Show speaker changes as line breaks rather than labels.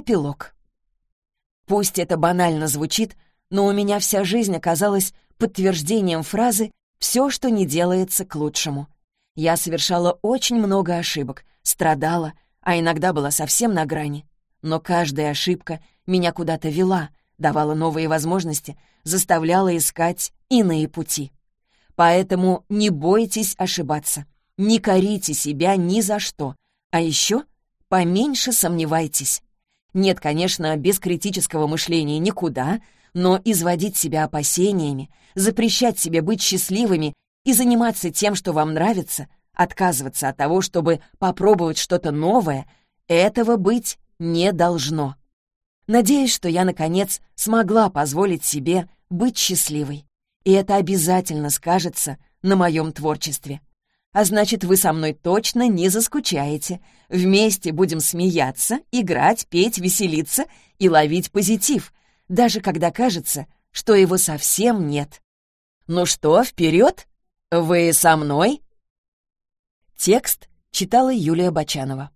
Эпилог. Пусть это банально звучит, но у меня вся жизнь оказалась подтверждением фразы «все, что не делается, к лучшему». Я совершала очень много ошибок, страдала, а иногда была совсем на грани. Но каждая ошибка меня куда-то вела, давала новые возможности, заставляла искать иные пути. Поэтому не бойтесь ошибаться, не корите себя ни за что, а еще поменьше сомневайтесь. Нет, конечно, без критического мышления никуда, но изводить себя опасениями, запрещать себе быть счастливыми и заниматься тем, что вам нравится, отказываться от того, чтобы попробовать что-то новое, этого быть не должно. Надеюсь, что я, наконец, смогла позволить себе быть счастливой. И это обязательно скажется на моем творчестве. А значит, вы со мной точно не заскучаете. Вместе будем смеяться, играть, петь, веселиться и ловить позитив, даже когда кажется, что его совсем нет. Ну что, вперед? Вы со мной? Текст читала Юлия Бочанова.